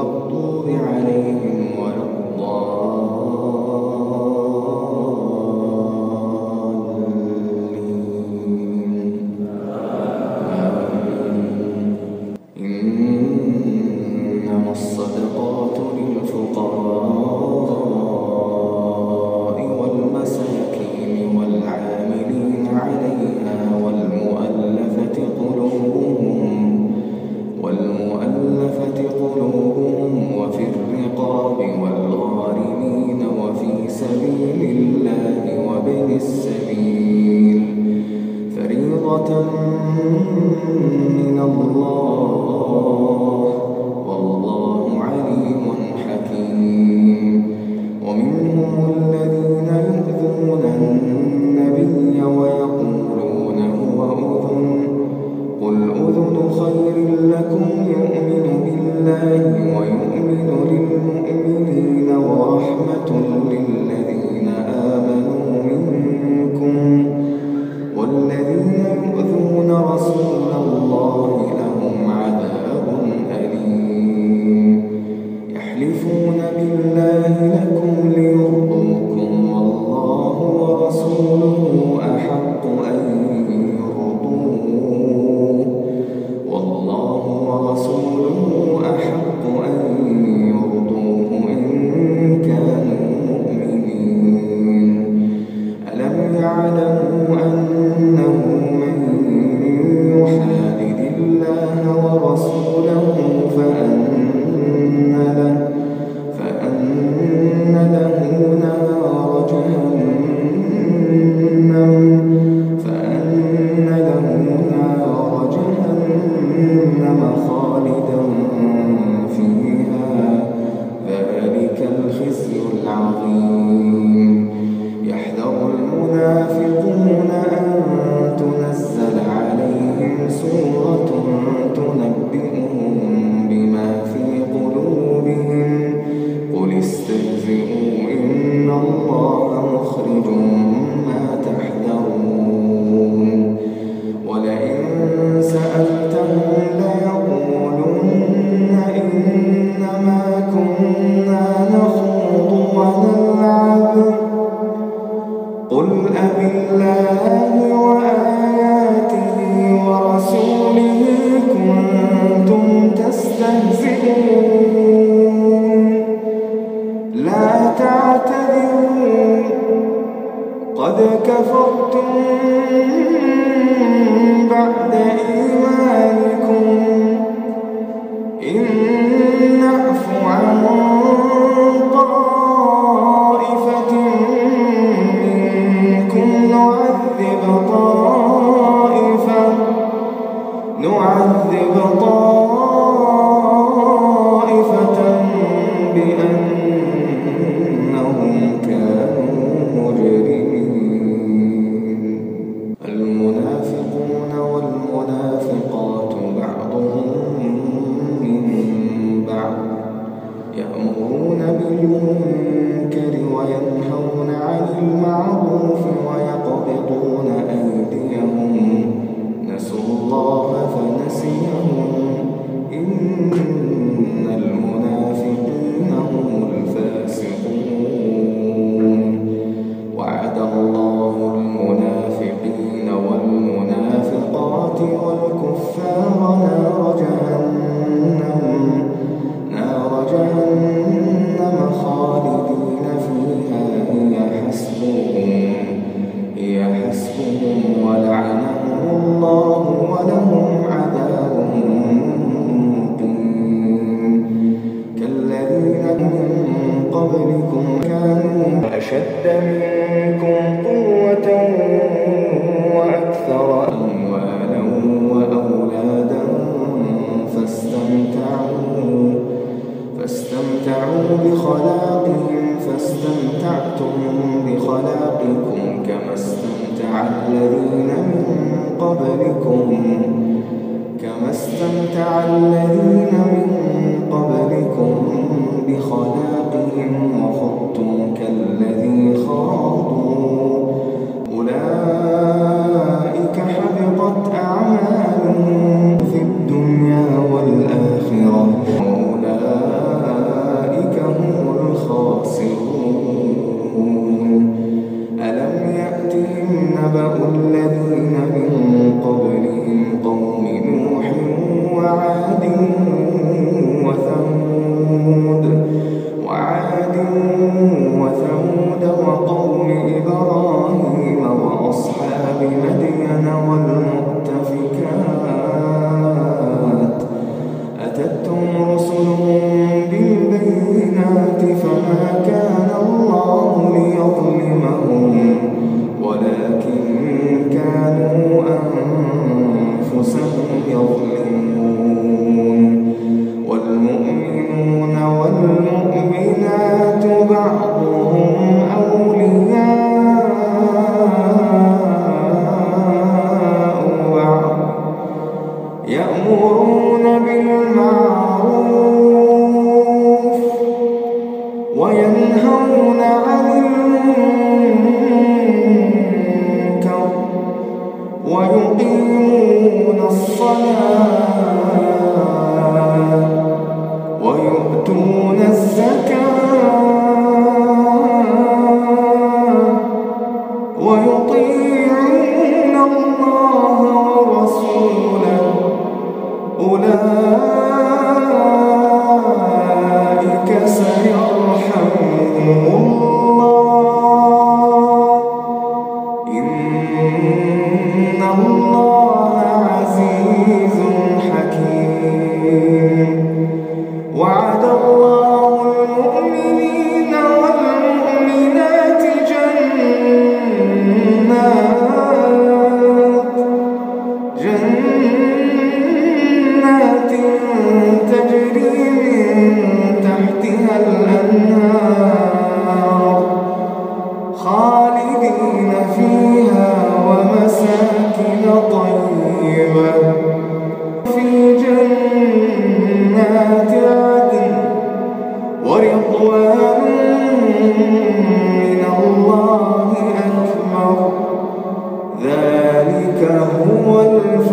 المغضوب عليهم رسوله فأنزل كنا نخوض ونلعب. قل أب وآياته ورسوله كنتم تستهزئون. لا تعتذروا. قد كفرتم بعد إيمانكم. إن منكم قوة وأكثر أموالا وأولادا فاستمتعوا, فاستمتعوا بخلاقهم فاستمتعتم بخلاقكم كما استمتع الذين من قبلكم كما استمتع الذين وينهون عن المنكر ويقيمون الصلاة. ورضوان من الله أكبر. ذلك هو الفضل